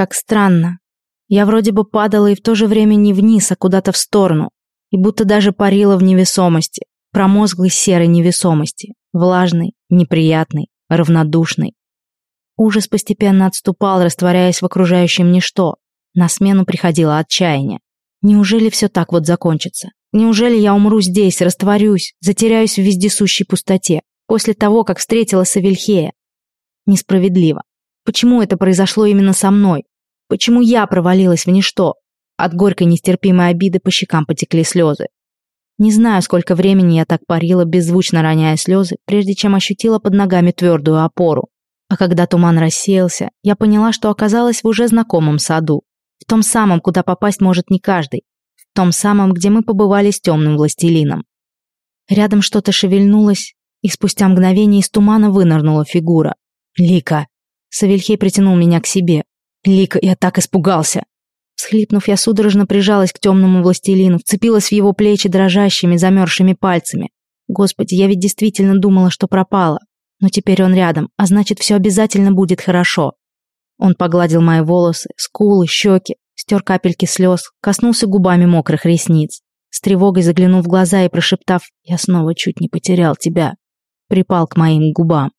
Как странно. Я вроде бы падала и в то же время не вниз, а куда-то в сторону. И будто даже парила в невесомости. Промозглой серой невесомости. Влажной, неприятной, равнодушной. Ужас постепенно отступал, растворяясь в окружающем ничто. На смену приходило отчаяние. Неужели все так вот закончится? Неужели я умру здесь, растворюсь, затеряюсь в вездесущей пустоте, после того, как встретила Савельхея? Несправедливо. Почему это произошло именно со мной? Почему я провалилась в ничто? От горькой нестерпимой обиды по щекам потекли слезы. Не знаю, сколько времени я так парила, беззвучно роняя слезы, прежде чем ощутила под ногами твердую опору. А когда туман рассеялся, я поняла, что оказалась в уже знакомом саду. В том самом, куда попасть может не каждый. В том самом, где мы побывали с темным властелином. Рядом что-то шевельнулось, и спустя мгновение из тумана вынырнула фигура. «Лика!» Савельхей притянул меня к себе. «Лика, я так испугался!» Схлипнув, я судорожно прижалась к темному властелину, вцепилась в его плечи дрожащими, замерзшими пальцами. Господи, я ведь действительно думала, что пропала. Но теперь он рядом, а значит, все обязательно будет хорошо. Он погладил мои волосы, скулы, щеки, стер капельки слез, коснулся губами мокрых ресниц. С тревогой заглянув в глаза и прошептав «Я снова чуть не потерял тебя», припал к моим губам.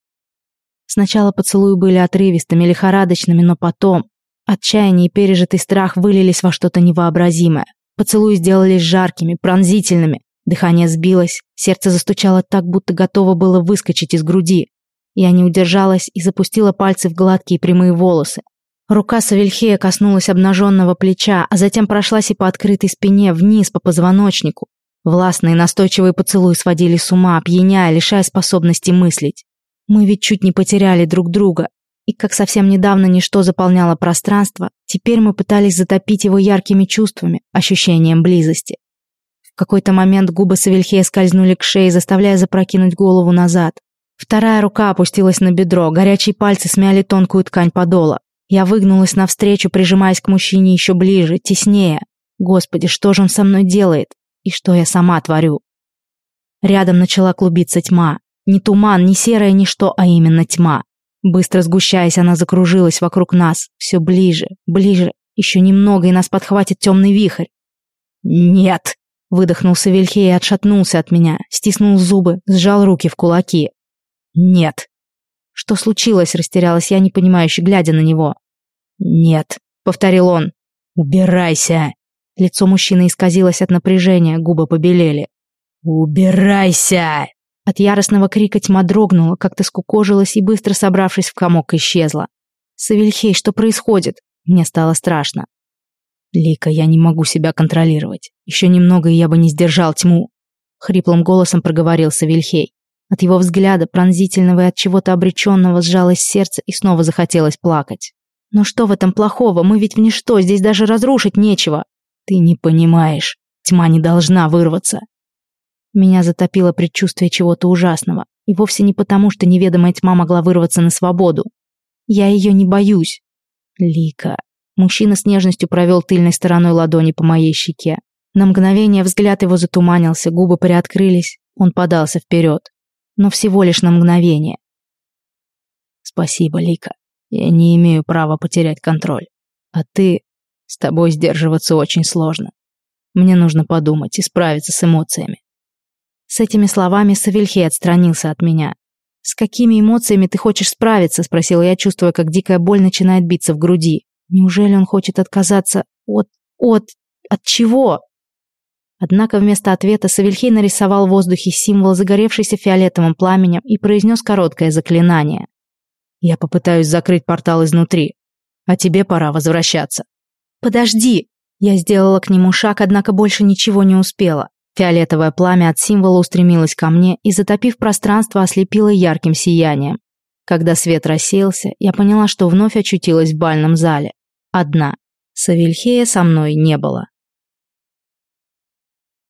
Сначала поцелуи были отрывистыми, лихорадочными, но потом отчаяние и пережитый страх вылились во что-то невообразимое. Поцелуи сделались жаркими, пронзительными. Дыхание сбилось, сердце застучало так, будто готово было выскочить из груди. Я не удержалась и запустила пальцы в гладкие прямые волосы. Рука Савельхея коснулась обнаженного плеча, а затем прошлась и по открытой спине, вниз по позвоночнику. Властные настойчивые поцелуи сводили с ума, опьяняя, лишая способности мыслить. Мы ведь чуть не потеряли друг друга. И как совсем недавно ничто заполняло пространство, теперь мы пытались затопить его яркими чувствами, ощущением близости. В какой-то момент губы Савельхея скользнули к шее, заставляя запрокинуть голову назад. Вторая рука опустилась на бедро, горячие пальцы смяли тонкую ткань подола. Я выгнулась навстречу, прижимаясь к мужчине еще ближе, теснее. Господи, что же он со мной делает? И что я сама творю? Рядом начала клубиться тьма. Не туман, не серое ничто, а именно тьма. Быстро сгущаясь, она закружилась вокруг нас. Все ближе, ближе. Еще немного, и нас подхватит темный вихрь. «Нет!» — выдохнул Савельхей и отшатнулся от меня, стиснул зубы, сжал руки в кулаки. «Нет». «Что случилось?» — растерялась я, непонимающе глядя на него. «Нет», — повторил он. «Убирайся!» Лицо мужчины исказилось от напряжения, губы побелели. «Убирайся!» От яростного крика тьма дрогнула, как-то скукожилась и, быстро собравшись в комок, исчезла. «Савельхей, что происходит?» Мне стало страшно. «Лика, я не могу себя контролировать. Еще немного, и я бы не сдержал тьму», — хриплым голосом проговорил Савельхей. От его взгляда, пронзительного и от чего-то обреченного, сжалось сердце и снова захотелось плакать. «Но что в этом плохого? Мы ведь в ничто, здесь даже разрушить нечего!» «Ты не понимаешь. Тьма не должна вырваться!» Меня затопило предчувствие чего-то ужасного. И вовсе не потому, что неведомая тьма могла вырваться на свободу. Я ее не боюсь. Лика. Мужчина с нежностью провел тыльной стороной ладони по моей щеке. На мгновение взгляд его затуманился, губы приоткрылись. Он подался вперед но всего лишь на мгновение. Спасибо, Лика. Я не имею права потерять контроль. А ты... С тобой сдерживаться очень сложно. Мне нужно подумать и справиться с эмоциями. С этими словами Савельхей отстранился от меня. «С какими эмоциями ты хочешь справиться?» – спросила я, чувствуя, как дикая боль начинает биться в груди. «Неужели он хочет отказаться от... от... от чего?» Однако вместо ответа Савельхей нарисовал в воздухе символ, загоревшийся фиолетовым пламенем, и произнес короткое заклинание. «Я попытаюсь закрыть портал изнутри, а тебе пора возвращаться». «Подожди!» Я сделала к нему шаг, однако больше ничего не успела. Фиолетовое пламя от символа устремилось ко мне и, затопив пространство, ослепило ярким сиянием. Когда свет рассеялся, я поняла, что вновь очутилась в бальном зале. Одна. Савельхея со мной не было.